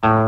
Uh...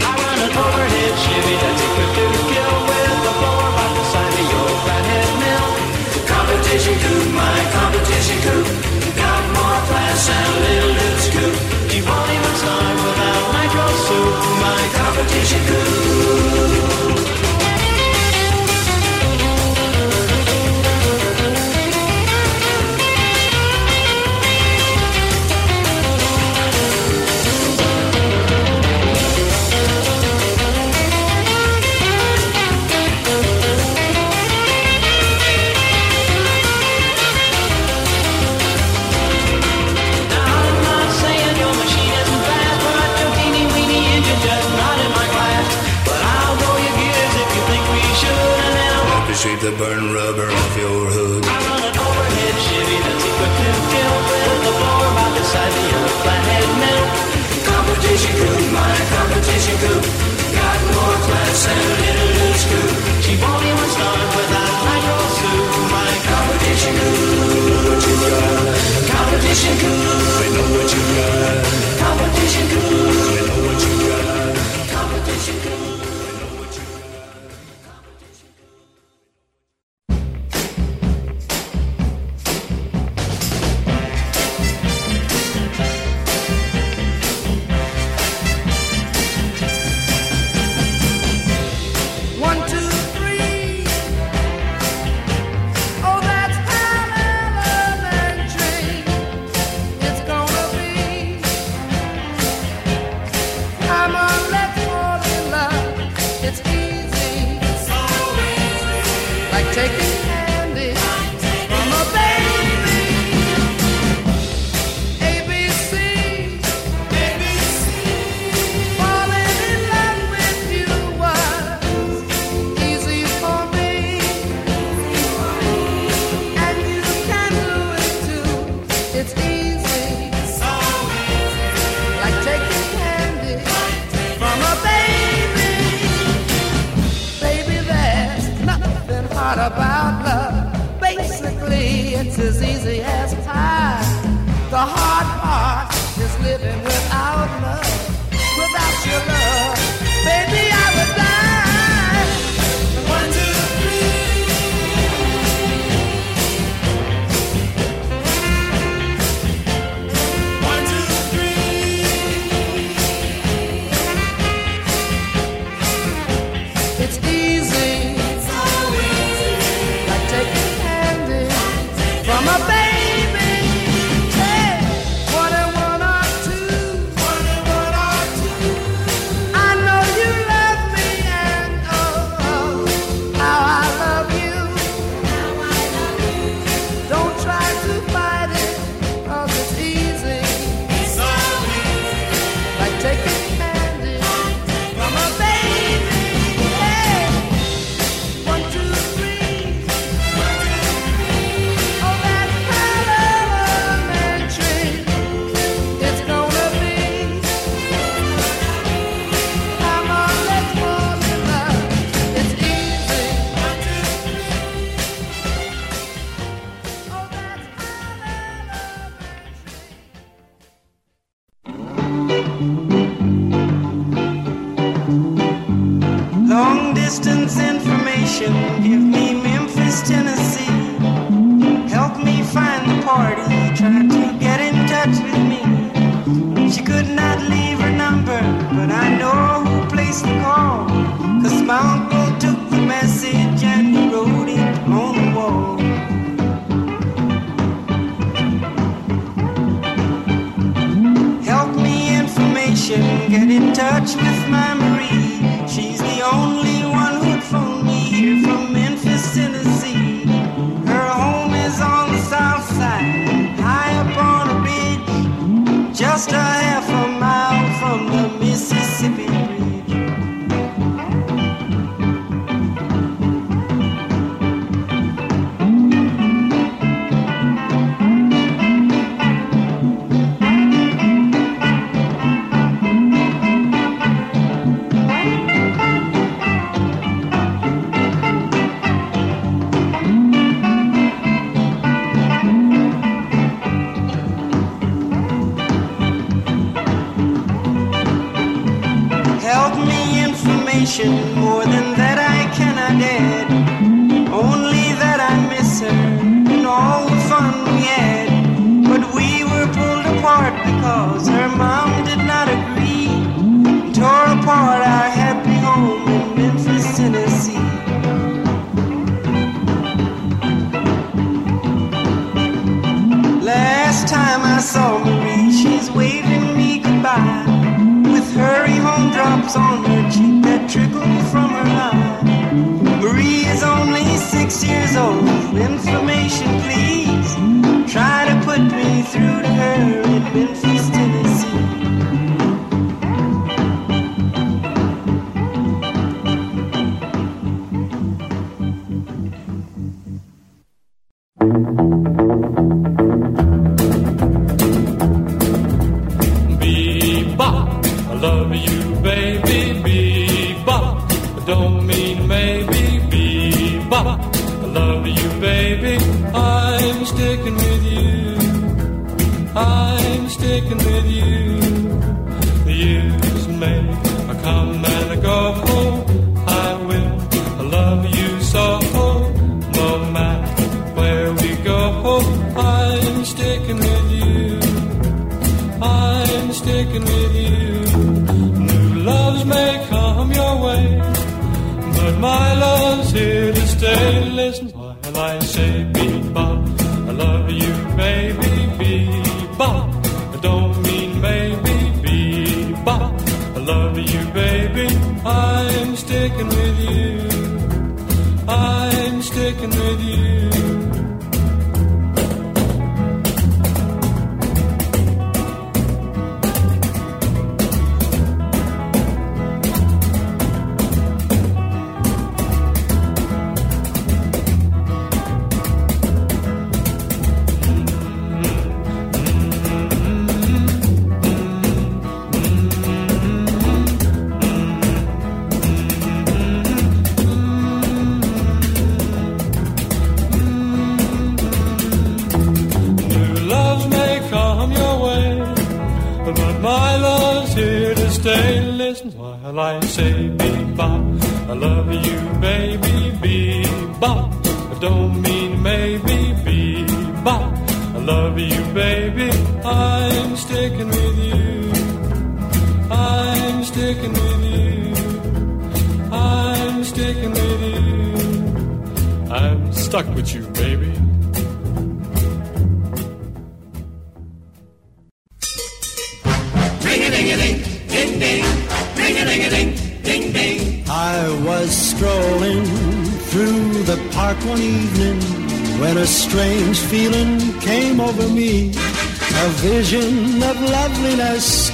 The burn rubber off your hood. I want an overhead Chevy that's equipped to deal with a blower about the size of your flathead mill. Competition coupe, my competition coupe, got more class than a little deuce coupe. She won't even start without nitro soup. My competition coupe, what you got? Competition coupe, know what you got. Competition coupe, know what you got. not about love. Information,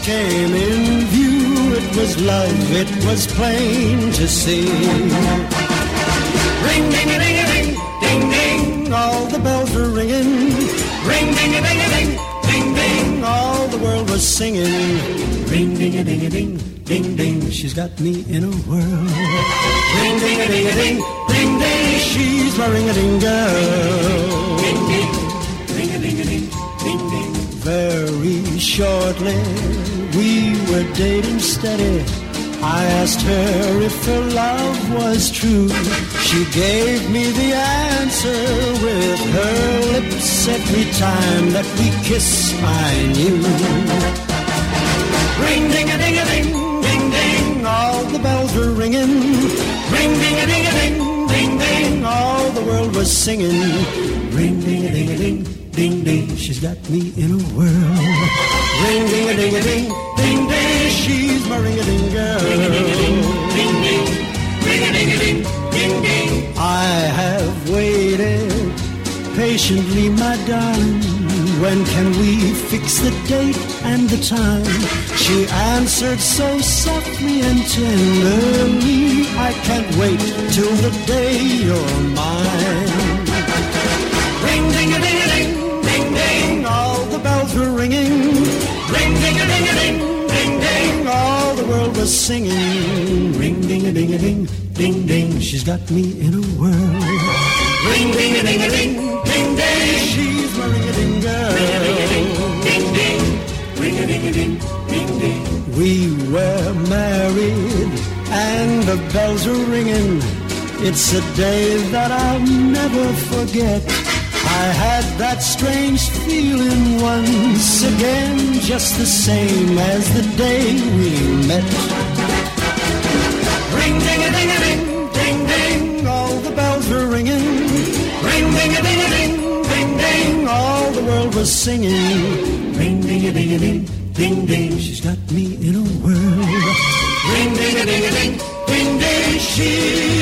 came in view. It was love, it was plain to see. Ring, ding, a ding, ding, ding, ding. All the bells were ringing. Ring, ding, a ding, ding, ding, ding. All the world was singing. Ring, ding, a ding, ding, ding, ding. She's got me in a whirl. Dating steady. I asked her if her love was true. She gave me the answer with her lips every time that we kiss. I knew. Ring ding a ding a ding ding ding. All the bells were ringing. Ring ding a ding a ding ding ding. All the world was singing. Ring ding a ding a ding ding ding. She's got me in a whirl. Ring ding a ding a ding ding ding. When can we fix the date and the time? She answered so softly and tenderly. I can't wait till the day you're mine. Ring ding a ding a ding ding ding. All the bells were ringing. Ring ding a ding a ding ding ding. All the world was singing. Ring ding a ding a ding ding ding. She's got me in a whirl. Ring ding a ding a ding ding ding. She's We were married and the bells are ringing. It's a day that I'll never forget. I had that strange feeling once again, just the same as the day we met. Ring ding a ding a ding, ding ding, all the bells were ringing. Ring ding a ding a ding, ding ding, all the world was singing. Ring ding a ding a ding, ding ding, she's got me in a whirl. Ring ding a ding a ding, ding ding, she's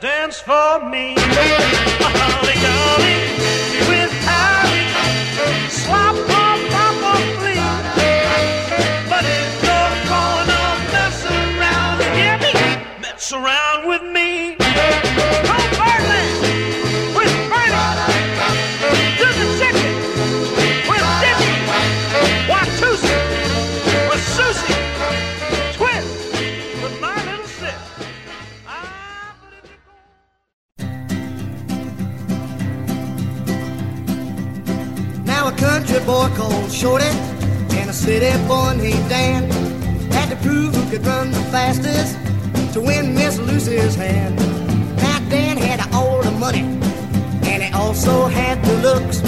dance for me. Shorty and a city boy named Dan had to prove who could run the fastest to win Miss Lucy's hand. Now Dan had all the money and he also had the looks,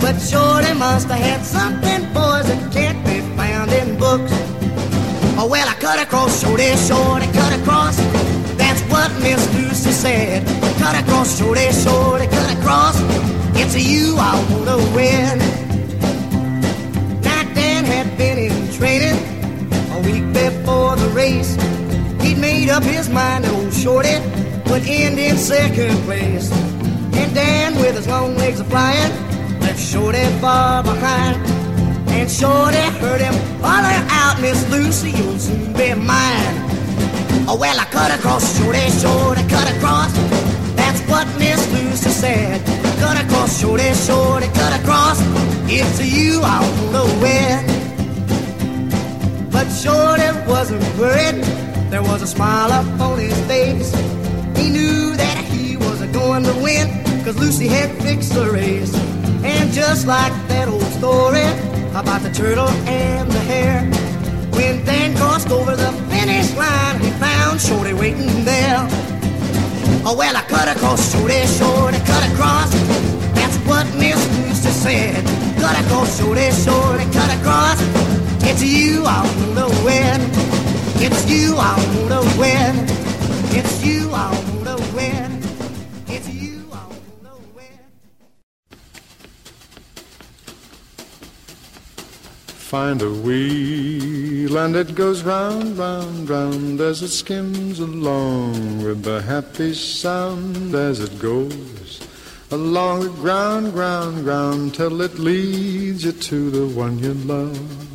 but Shorty must have had something, boys, that can't be found in books. Oh well, I cut across, Shorty, Shorty, cut across. That's what Miss Lucy said. Cut across, Shorty, Shorty, cut across. It's you I wanna win. Training a week before the race. He'd made up his mind that old Shorty would end in second place. And Dan, with his long legs a flying, left Shorty far behind. And Shorty heard him holler out, Miss Lucy, you'll soon be mine. Oh, well, I cut across, Shorty, Shorty, cut across. That's what Miss Lucy said. Cut across, Shorty, Shorty, cut across. It's to you I wanna win. But Shorty wasn't worried. There was a smile up on his face. He knew that he was going to win, cause Lucy had fixed the race. And just like that old story about the turtle and the hare, when Dan crossed over the finish line, he found Shorty waiting there. Oh, well, I cut across, Shorty, Shorty, cut across. That's what Miss Lucy said. Cut across, Shorty, Shorty, cut across. It's you I wanna win. It's you I wanna win. It's you I wanna win. It's you I wanna win. Find a wheel and it goes round, round, round as it skims along with the happy sound as it goes along the ground, ground, ground, till it leads you to the one you love.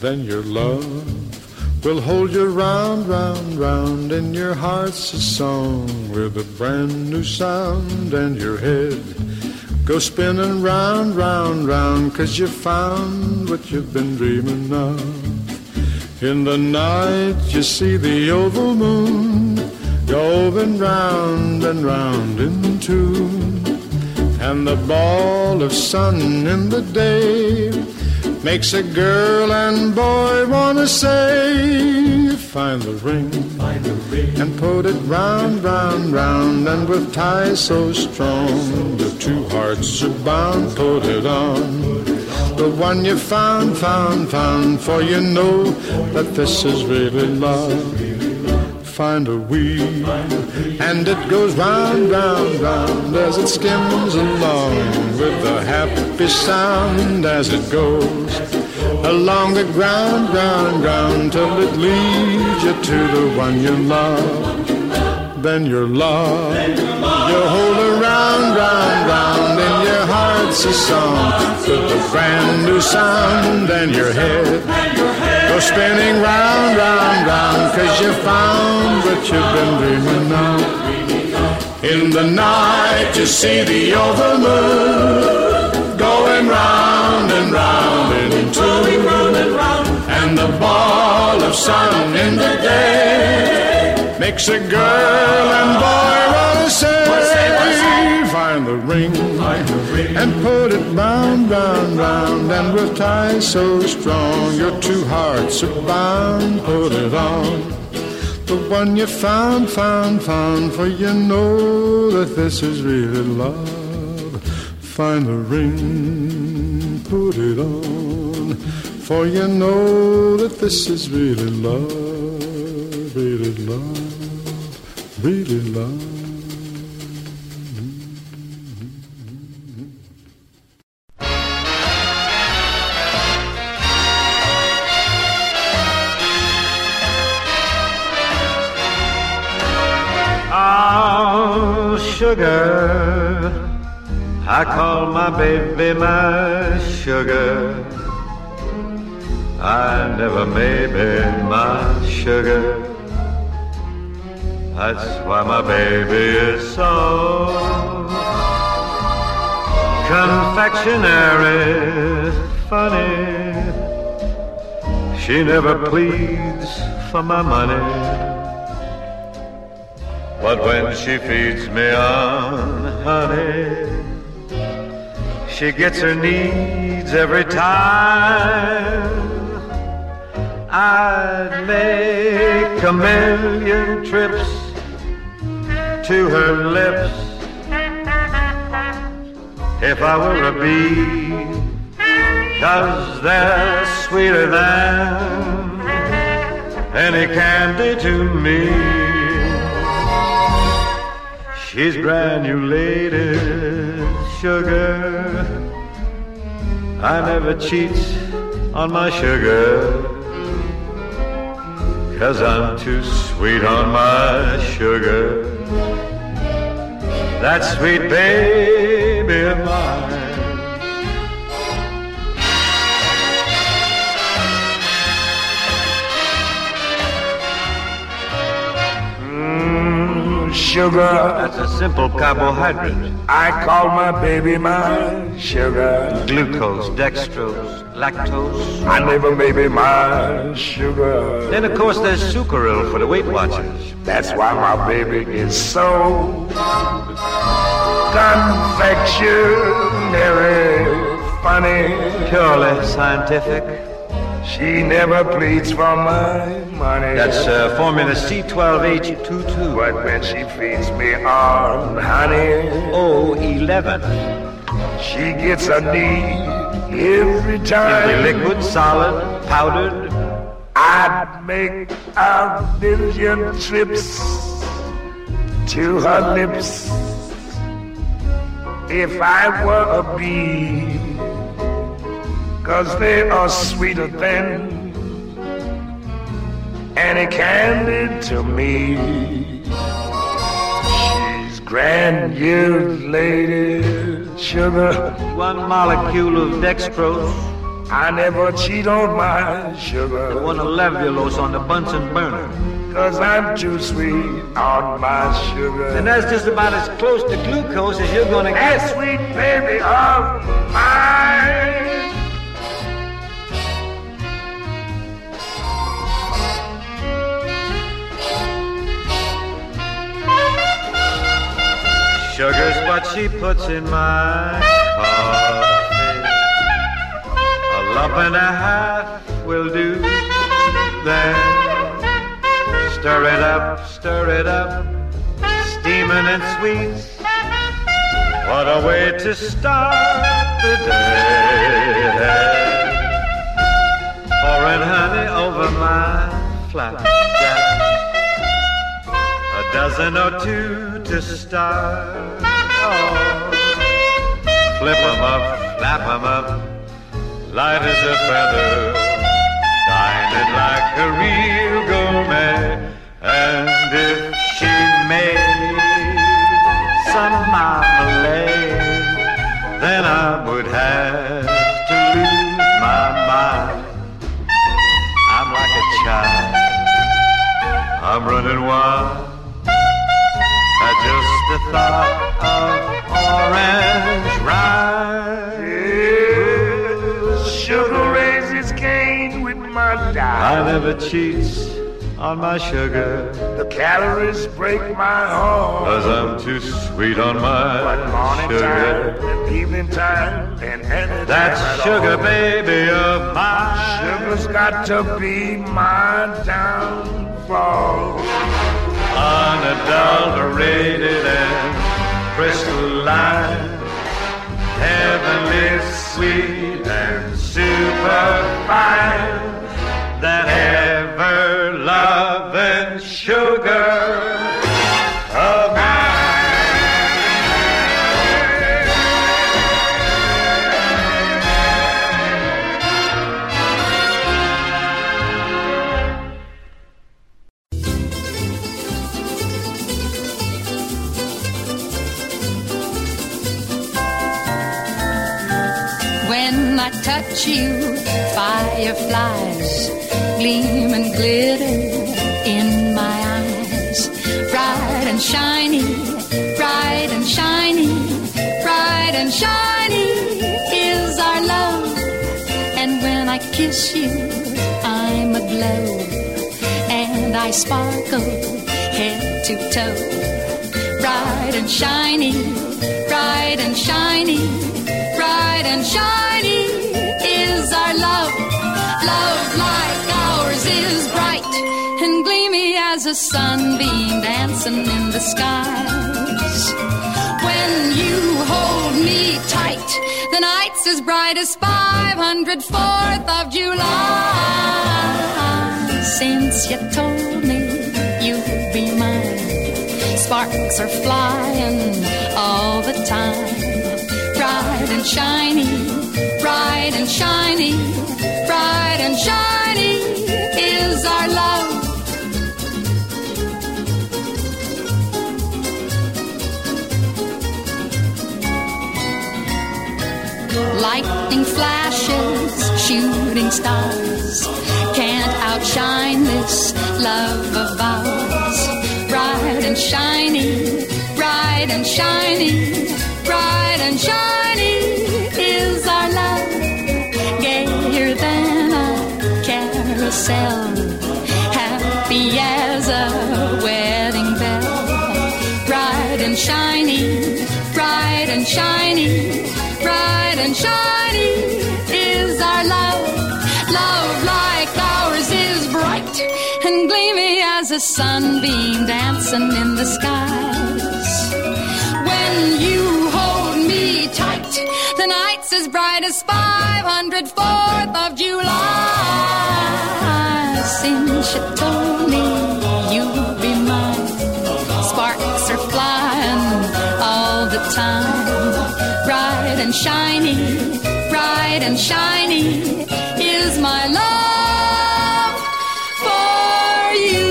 Then your love will hold you round, round, round, and your heart's a song with a brand new sound, and your head go spinning round, round, round, cause you found what you've been dreaming of. In the night you see the oval moon going round and round in tune. And the ball of sun in the day makes a girl and boy wanna say, find the ring, Find the ring. and put it round, round, round, and with ties so strong, the two hearts are bound, put it on. The one you found, found, found, for you know that this is really love. Find a wheel, and it goes round, round, round as it skims along with a happy sound as it goes along the ground, ground, ground till it leads you to the one you love. Then your love, you hold around, round, round, and your heart's a song with a brand new sound, and your head go spinning round, round, round, cause you found what you've been dreaming of. In the night you see the oval moon. Going round and round in two, and the ball of sun in the day. Makes a girl and boy wanna say, find the ring. And put it round, round, round, and with ties so strong, your two hearts are bound, put it on. The one you found, found, found, for you know that this is really love. Find the ring, put it on, for you know that this is really love, really love, really love. Sugar. I call my baby my sugar. I never maybe my sugar. That's why my baby is so confectionery funny. She never pleads for my money. But when she feeds me on honey, she gets her needs every time. I'd make a million trips to her lips if I were a bee, cause they're sweeter than any candy to me. She's granulated sugar. I never cheat on my sugar. Cause I'm too sweet on my sugar. That sweet baby of mine. Sugar. That's a simple carbohydrate. I call my baby my sugar. Glucose, dextrose, lactose. I never maybe my sugar. Then, of course, there's Sucaryl for the Weight Watchers. That's why my baby is so confectionary, funny. Purely scientific. She never pleads for my money. That's uh, formula C12H22. But when she feeds me on honey, O11. she gets a need every In time. the liquid, solid, powdered. I'd make a million trips to her lips if I were a bee, cause they are sweeter than any candy to me. She's granulated, sugar. One molecule of dextrose. I never cheat on my sugar. One of levulose on the Bunsen burner. Cause I'm too sweet on my sugar. And that's just about as close to glucose as you're gonna That get. sweet baby of mine. Sugar's what she puts in my coffee. A lump and a half will do. Then stir it up, stir it up, steaming and sweet. What a way to start the day. Pouring honey over my flapjack. Dozen or two to start. Oh. Flip 'em up, flap 'em up, light as a feather. It like a real gourmet. And if she made some marmalade, then I would have to lose my mind. I'm like a child. I'm running wild just the thought of orange rind. Sugar raises cane with my diet. I never cheats on my sugar, The calories break my heart. cause I'm too sweet on my But morning sugar. time and evening time and any That's time sugar, all. baby, of mine. Sugar's got to be my downfall. Unadulterated and crystalline, heavenly sweet and superfine, that ever loving sugar Touch you, fireflies gleam and glitter in my eyes. Bright and shiny, bright and shiny, bright and shiny is our love. And when I kiss you, I'm aglow. And I sparkle head to toe. Bright and shiny, bright and shiny, bright and shiny a sunbeam dancing in the skies. When you hold me tight, the night's as bright as 504th of July. Since you told me you'd be mine, sparks are flying all the time. Bright and shiny, bright and shiny, bright and shiny Lightning flashes, shooting stars can't outshine this love of ours. Bright and shiny, bright and shiny, bright and shiny is our love. Gayer than a carousel, happy as a wedding bell. Bright and shiny, bright and shiny, bright and shiny is our love. Love like ours is bright and gleamy as a sunbeam dancing in the skies. When you hold me tight, the night's as bright as 504th of July. Since you the time. Bright and shiny, bright and shiny is my love for you.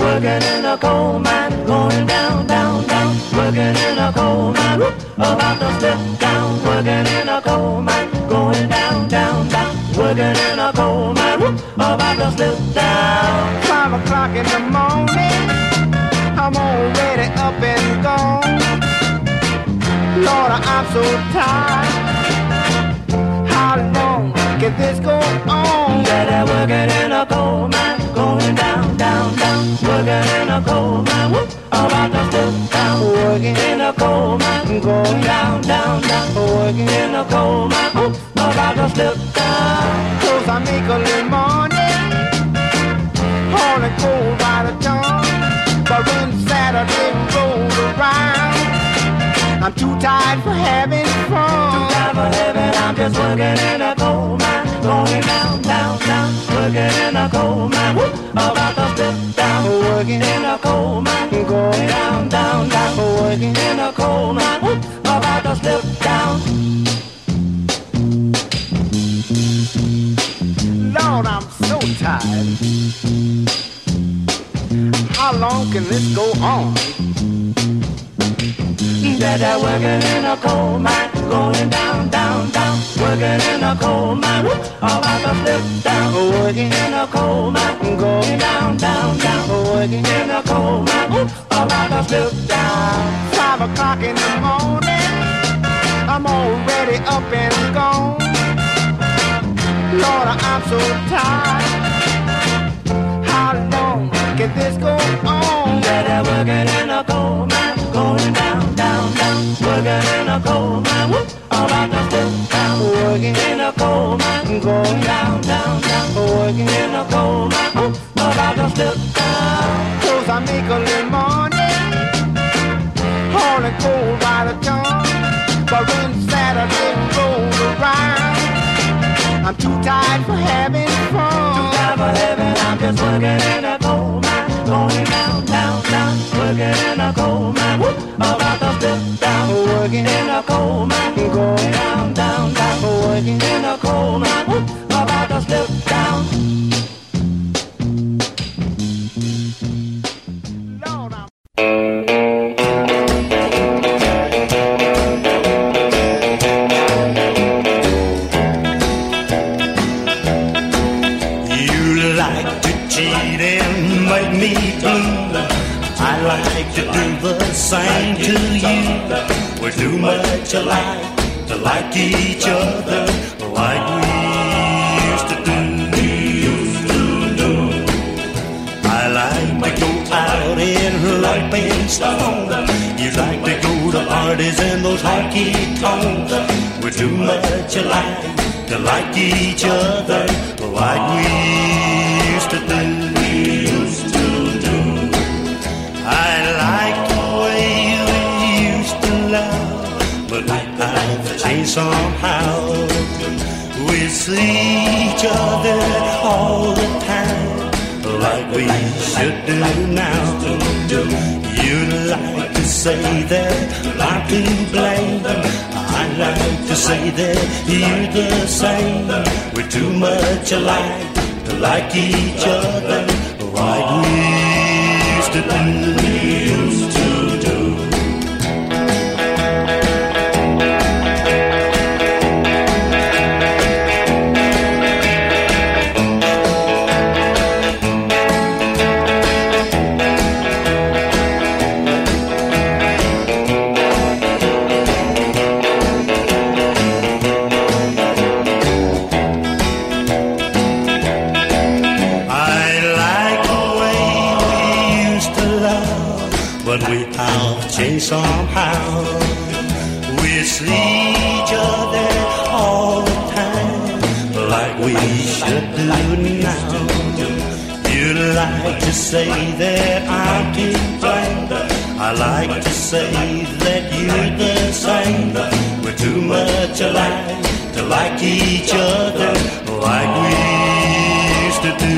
Working in a coal mine to slip down. Five o'clock in the morning, I'm already up and gone. Lord, I'm so tired. How long can this go on? I working in a coal mine, going down, down, down, working in a coal mine, whoop, about to slip down, Working in a coal mine, going down, down, down, working in a coal mine, whoop, about to slip down. Cause I make a little money, coal by the ton. But when Saturday rolls around, I'm too tired for having fun. Time for living, I'm just working in a coal mine, going down, down, down, working in a coal mine, whoop, about to slip down, Working. In a coal mine, going down, down, down, working. In a coal mine, whoop, about to slip down. Lord, I'm so tired. How long can this go on? That I working in a coal mine, going down, down, down, working in a coal mine, whoop, about to slip down, Working in a coal mine, going down, down, down, working in a coal mine, whoop, about to slip down. five o'clock in the morning. I'm already up and gone. Lord, I'm so tired. This go on? Working in a coal mine, going down, down, down, working in a coal mine, whoop, about to slip down, Working in a coal mine, going down, down, down, working in a coal mine, whoop, about to slip down. Cause I make a little money. By the ton. But when Saturday rolls around, I'm too tired for having fun. Time for living, I'm just working in a to to like each other like we used to do.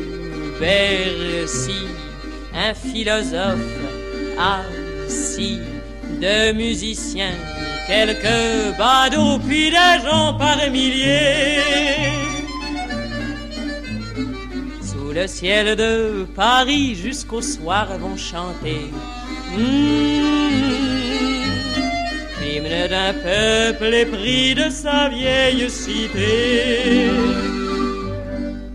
Bercy, un philosophe assis, deux musiciens, quelques badauds, puis des gens par milliers. Sous le ciel de Paris, jusqu'au soir vont chanter. Mmh, L'hymne d'un peuple épris de sa vieille cité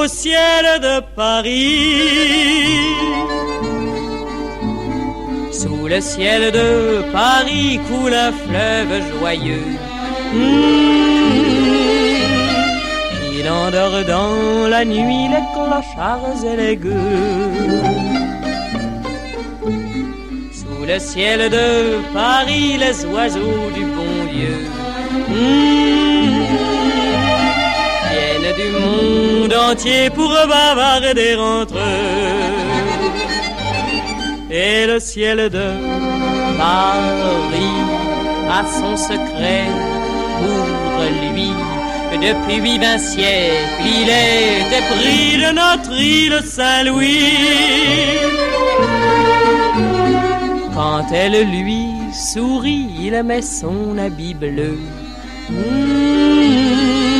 au ciel de Paris. Sous le ciel de Paris coule un fleuve joyeux. Mmh. Il endort dans la nuit les clochards et les gueux. Sous le ciel de Paris, les oiseaux du bon Dieu. Mmh du monde entier pour bavarder entre eux. Et le ciel de Paris a son secret pour lui. Depuis huit vingt siècles, il est épris de notre île Saint-Louis. Quand elle lui sourit, il met son habit bleu. Mmh.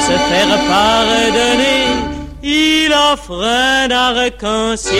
Se faire pardonner, il offre un arc-en-ciel.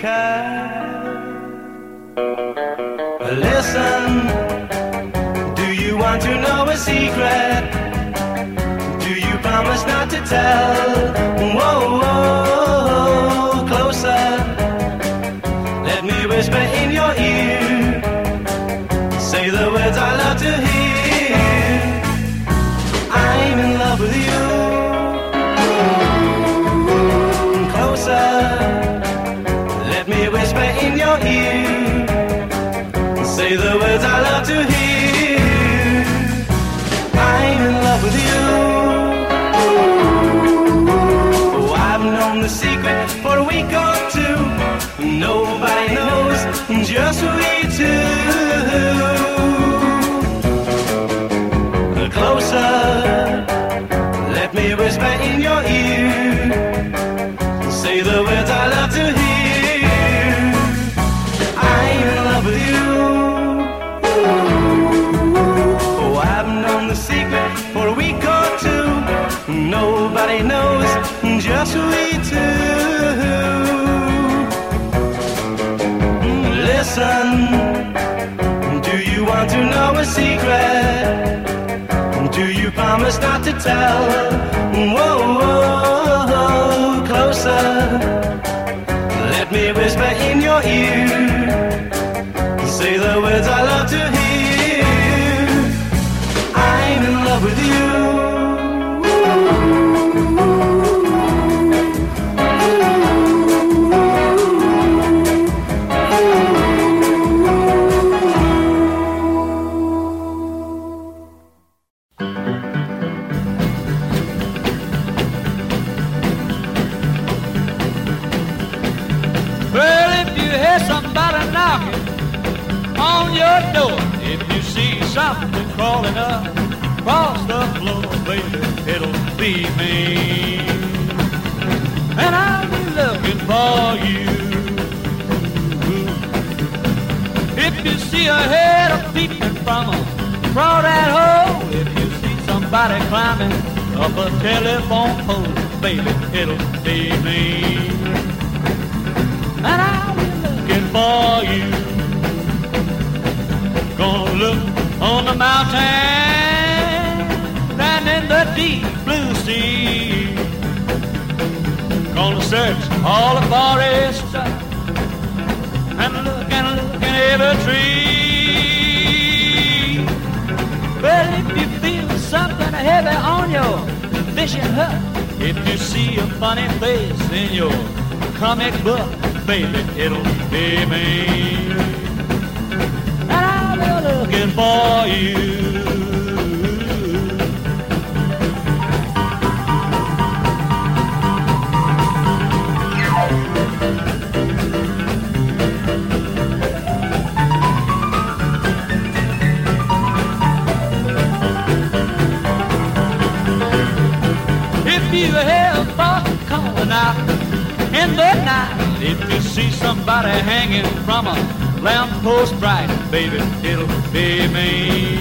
kind. Listen, do you want to know a secret? Do you promise not to tell? to tell. Whoa, whoa, closer. Let me whisper in your ear. Say the words I love. falling up across the floor, baby, it'll be me. And I'll be looking for you. If you see a head a peeping from a crawl that hole, if you see somebody climbing up a telephone pole, baby, it'll be me. And I'll be looking for you. Gonna look on the mountain and in the deep blue sea. Gonna search all the forest and look and look in every tree. But if you feel something heavy on your fishing hook, if you see a funny face in your comic book, baby, it'll be me for you. You ever calling out in the night, if you see somebody hanging from a lamppost bright, baby, it'll be me.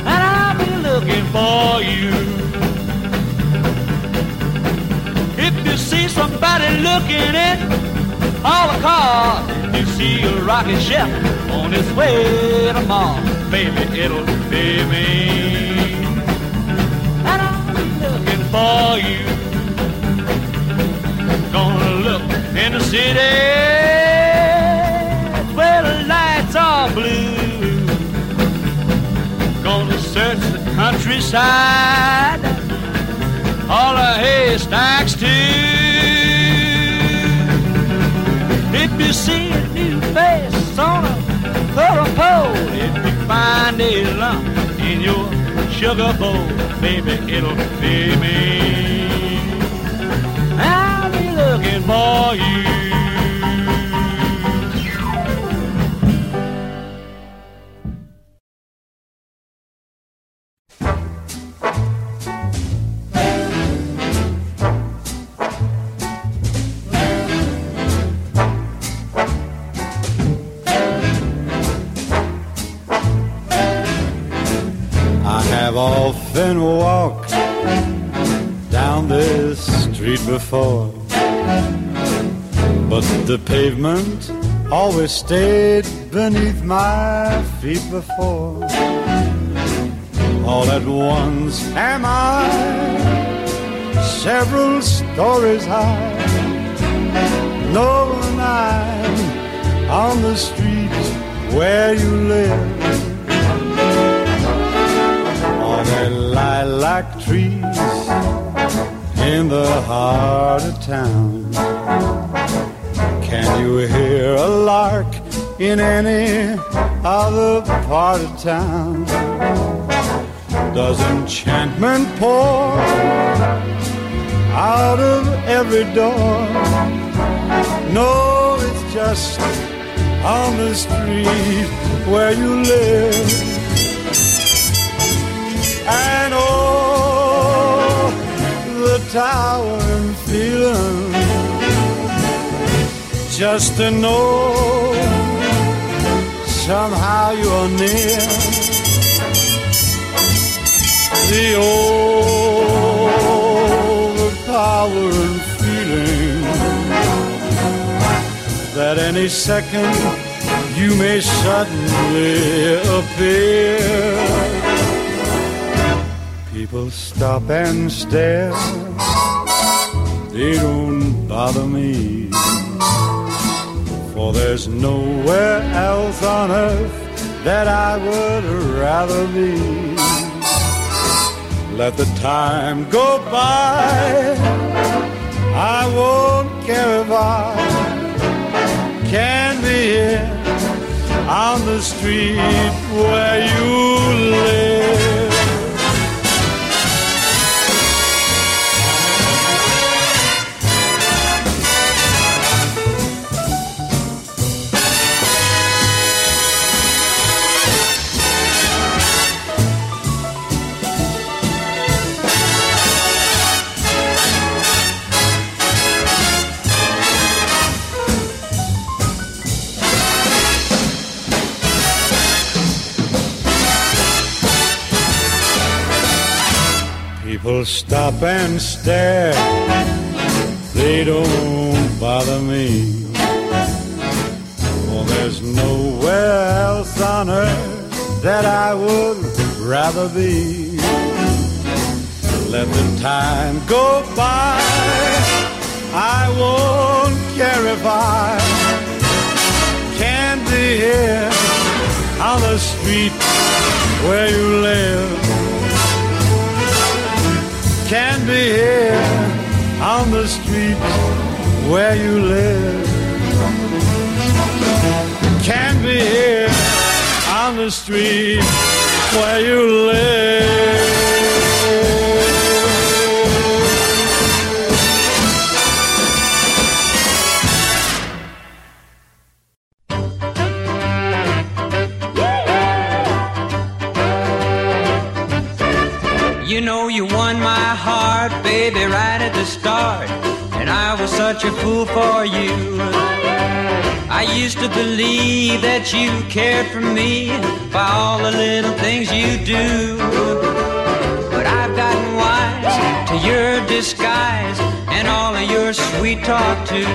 And I'll be looking for you. If you see somebody looking in all the cars, if you see a rocket ship on its way to Mars, baby, it'll be me. And I'm looking for you. Gonna look in the city search the countryside, all the haystacks too. If you see a new face on a photo pole, if you find a lump in your sugar bowl, baby, it'll be me. I'll be looking for you. But the pavement always stayed beneath my feet before. All at once am I several stories high, knowing I'm on the street where you live. On the lilac trees in the heart of town. Can you hear a lark in any other part of town? Does enchantment pour out of every door? No, it's just on the street where you live. And oh, the tower and feeling just to know somehow you're near. The overpowering feeling that any second you may suddenly appear. People stop and stare, they don't bother me. There's nowhere else on earth that I would rather be. Let the time go by, I won't care if I can be here on the street where you live. People stop and stare, they don't bother me. For there's nowhere else on earth that I would rather be. Let the time go by, I won't care if I can't be here on the street where you live. Can be here on the street where you live. Can be here on the street where you live. Used to believe that you cared for me by all the little things you do. But I've gotten wise to your disguise and all of your sweet talk too.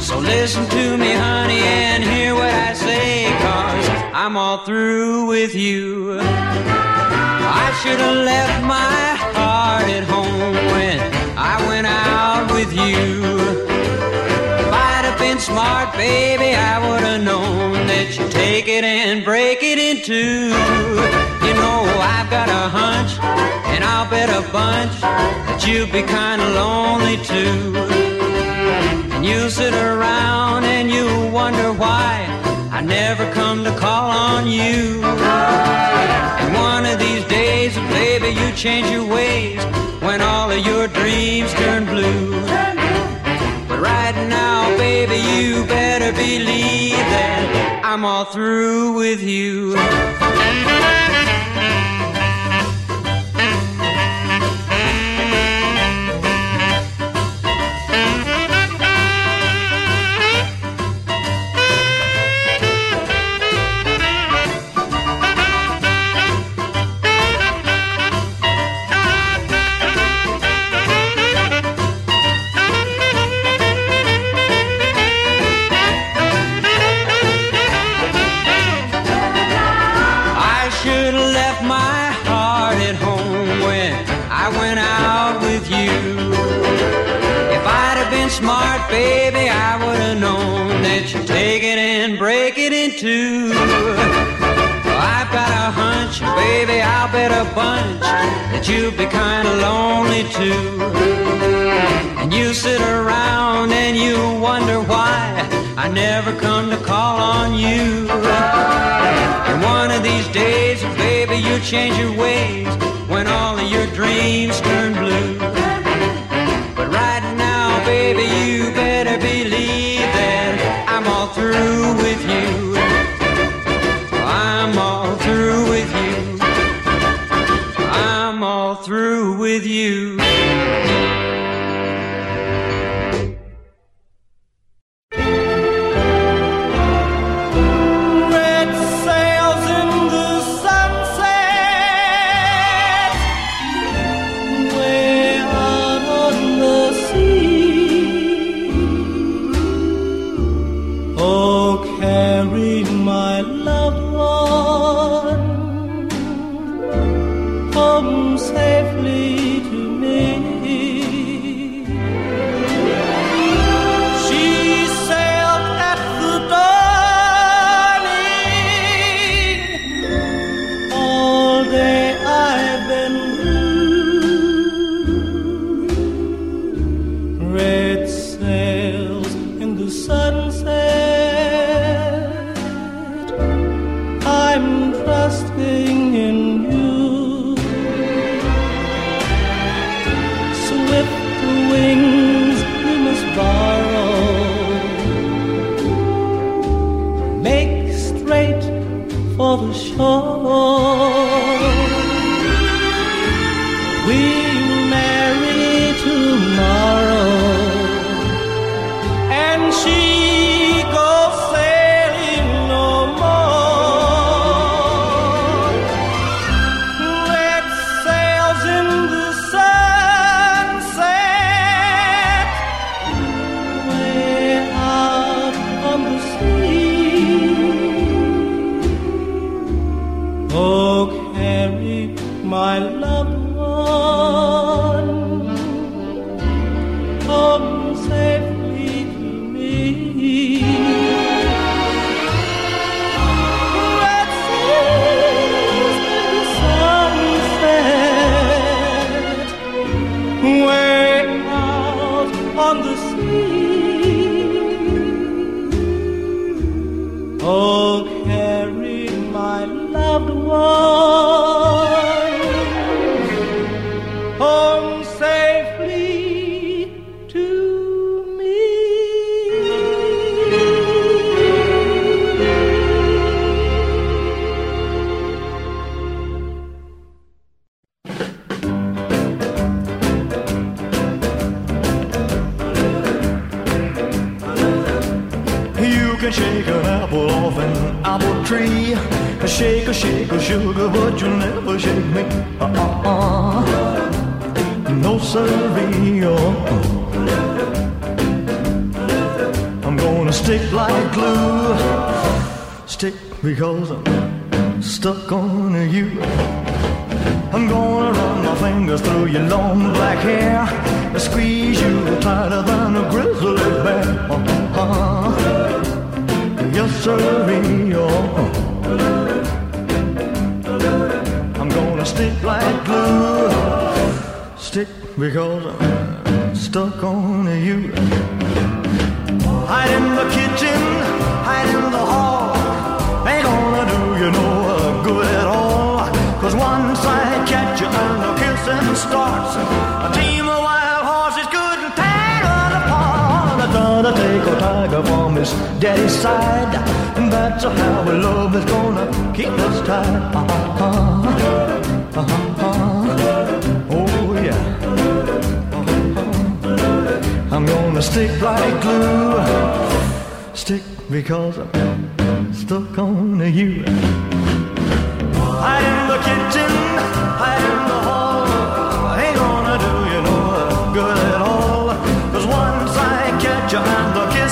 So listen to me, honey, and hear what I say, cause I'm all through with you. I should have left my heart at home when I went out with you. Smart, baby, I would have known that you take it and break it in two. You know, I've got a hunch, and I'll bet a bunch that you'll be kinda lonely too. And you'll sit around and you'll wonder why I never come to call on you. And one of these days, baby, you change your ways when all of your dreams turn blue. But right now, you better believe that I'm all through with you. Take it and break it in two. I've got a hunch, baby, I'll bet a bunch that you'll be kinda lonely too. And you sit around and you wonder why I never come to call on you. And one of these days, baby, you change your ways when all of your dreams turn with you.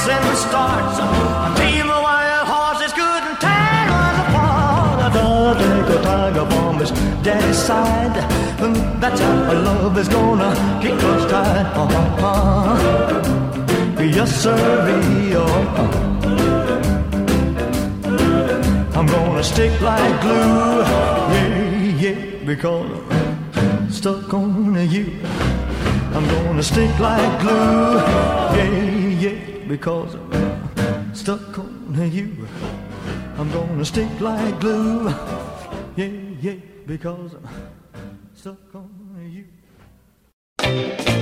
and the stars. A team of wild horses couldn't tear us apart. I thought they could tiger from his daddy's side. That's how our love is gonna keep us tied. Uh-huh. Yes, sir. Uh-huh. I'm gonna stick like glue. Yeah, yeah, because I'm stuck on you. I'm gonna stick like glue. Yeah, yeah because I'm stuck on you. I'm gonna stick like glue. Yeah, yeah, because I'm stuck on you.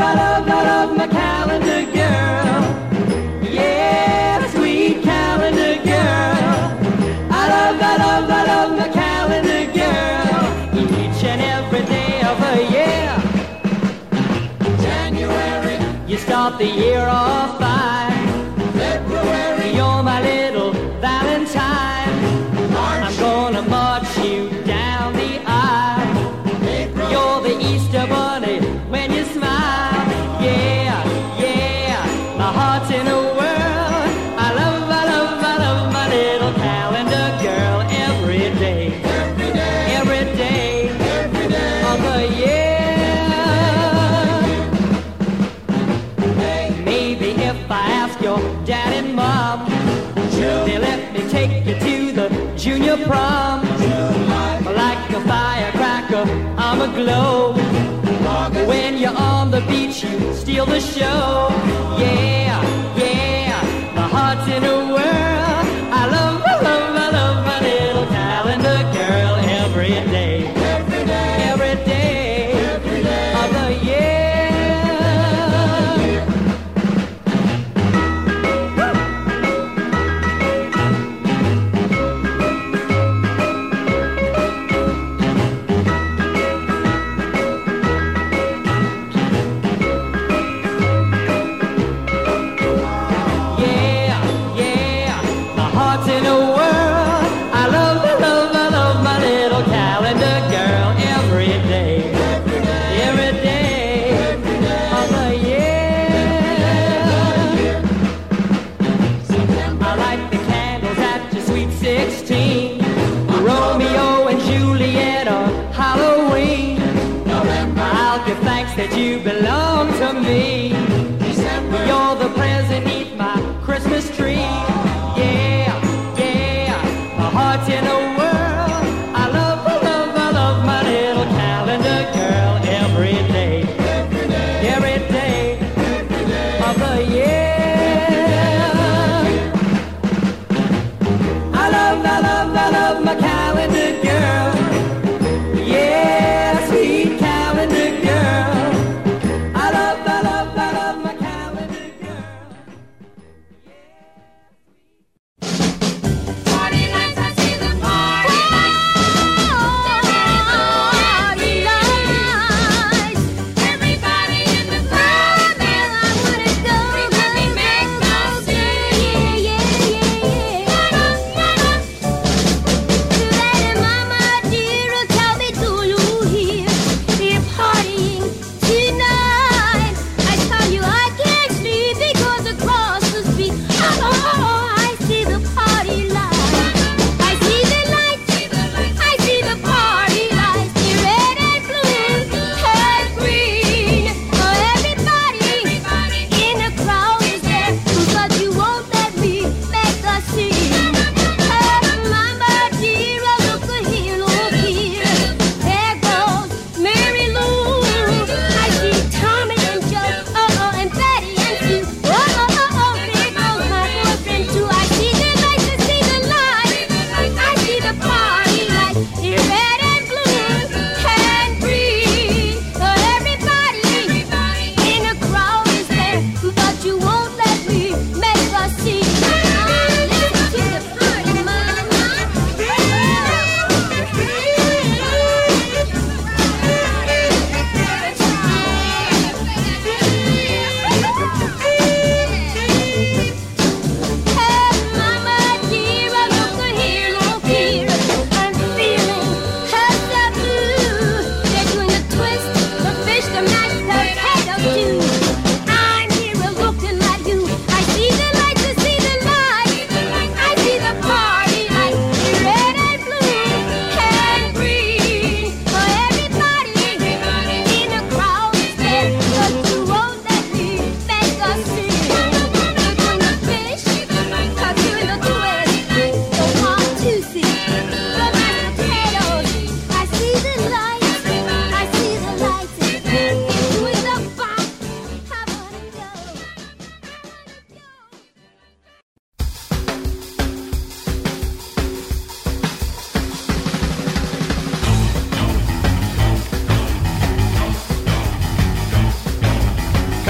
I love, I love my calendar girl. Yeah, sweet calendar girl. I love, I love, I love my calendar girl. Each and every day of the year. January, you start the year off by. glow. When you're on the beach, you steal the show. Yeah, yeah, my heart's in a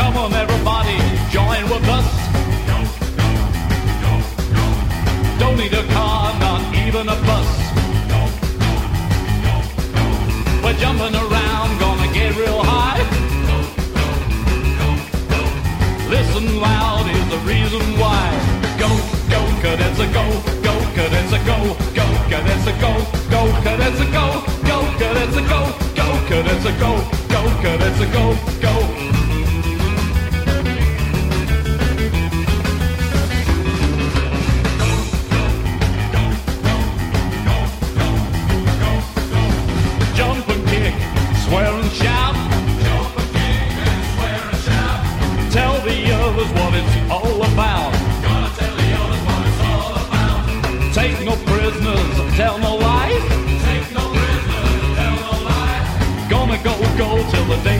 Come on, everybody, join with us. Don't need a car, not even a bus. We're jumping around, gonna get real high. Listen loud is the reason why. Go, go, cadets, a go, go, cadets, a go, go, cadets, a go, go, cadets, a go, go, cadets, a go, go, cadets, a go, go, cadets, a go, go.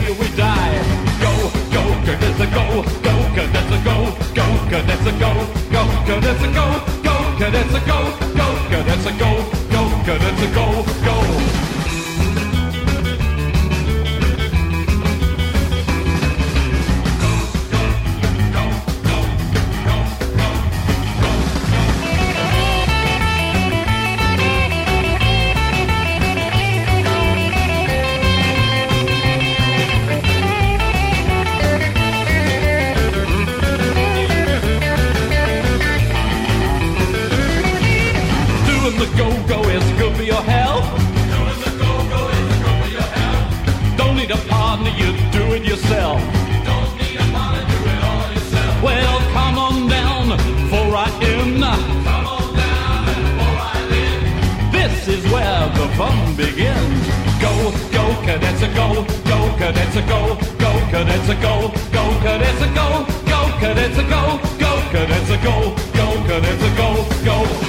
till we die. Go, go, cadets, go, go, cadets, go, go, cadets, go, go, cadets, go, go, cadets, go, go, cadets, go, go, cadets, go, go. cadets a go, go cadets a go, go cadets a go, go cadets a go, go cadets a go, go cadets a go, go.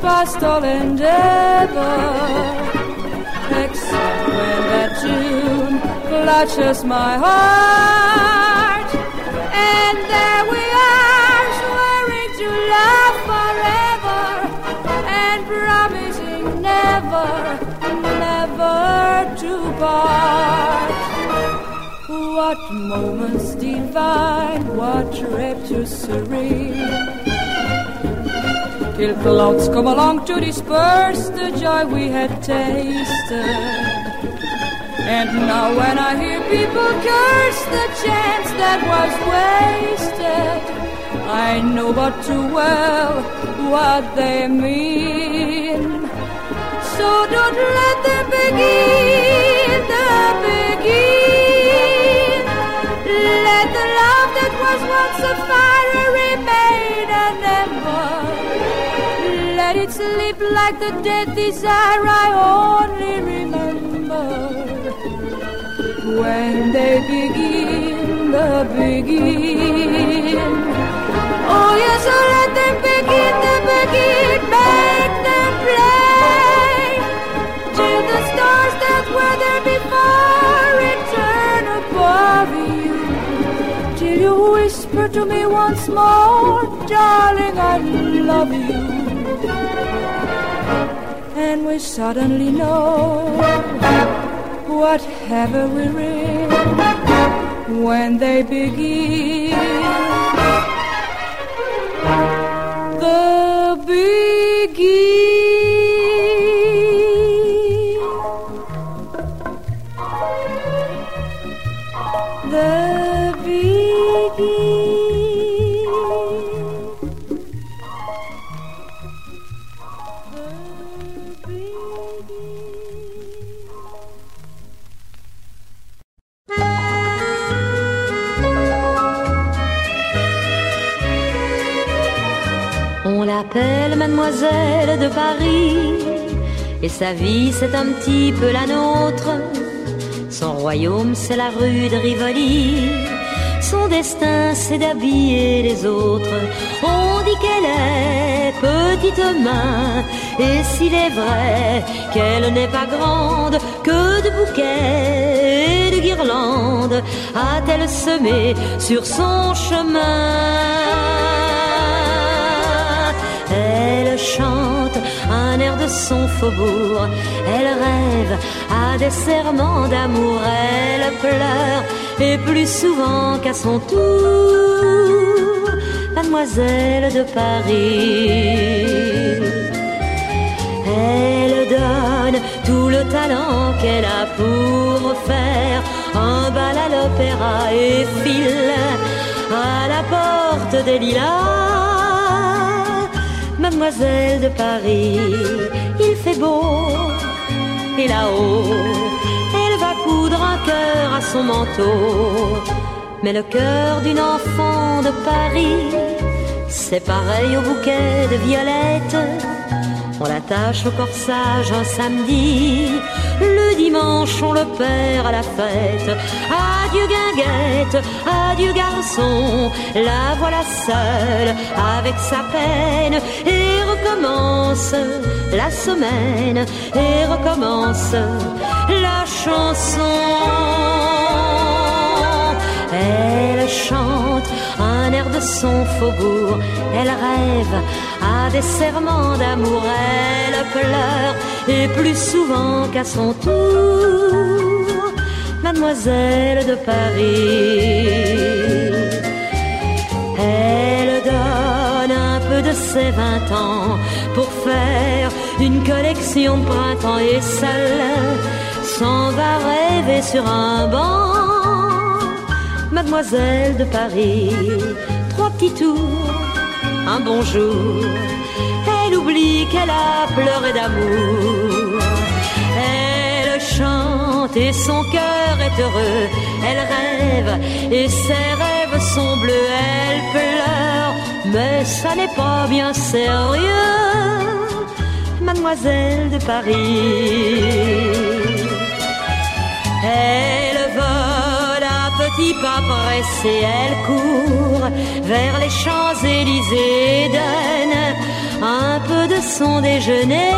Past all endeavor, except when that tune clutches my heart. And there we are, swearing to love forever, and promising never, never to part. What moments divine, what rapture serene. Till clouds come along to disperse the joy we had tasted. And now when I hear people curse the chance that was wasted, I know but too well what they mean. So don't let them begin the beguine. Let the love that was once a fire remain an ember. Let it sleep like the dead desire I only remember. When they begin the beguine. Oh yes, so let them begin the beguine. Make them play till the stars that were there before return above you. Till you whisper to me once more, darling, I love you. And we suddenly know whatever we're in when they begin. Paris, et sa vie c'est un petit peu la nôtre. Son royaume c'est la rue de Rivoli, son destin c'est d'habiller les autres. On dit qu'elle est petite main, et s'il est vrai qu'elle n'est pas grande, que de bouquets et de guirlandes a-t-elle semé sur son chemin? Elle chante un air de son faubourg, elle rêve à des serments d'amour, elle pleure, et plus souvent qu'à son tour, mademoiselle de Paris. Elle donne tout le talent qu'elle a pour faire un bal à l'opéra et file à la porte des lilas. Mademoiselle de Paris, il fait beau et là-haut, elle va coudre un cœur à son manteau. Mais le cœur d'une enfant de Paris, c'est pareil au bouquet de violettes. On l'attache au corsage un samedi, le dimanche on le perd à la fête. Adieu guinguette, adieu garçon, la voilà seule avec sa peine et recommence la semaine et recommence la chanson. Elle chante un air de son faubourg, elle rêve des serments d'amour, elle pleure, et plus souvent qu'à son tour, mademoiselle de Paris. Elle donne un peu de ses vingt ans pour faire une collection de printemps et seule s'en va rêver sur un banc. Mademoiselle de Paris, trois petits tours un bonjour. Elle oublie qu'elle a pleuré d'amour. Elle chante et son cœur est heureux. Elle rêve et ses rêves sont bleus. Elle pleure, mais ça n'est pas bien sérieux. Mademoiselle de Paris. Elle pas elle court vers les Champs-Élysées, donne un peu de son déjeuner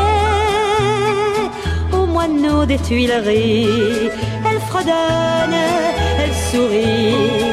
aux moineaux des Tuileries. Elle fredonne, elle sourit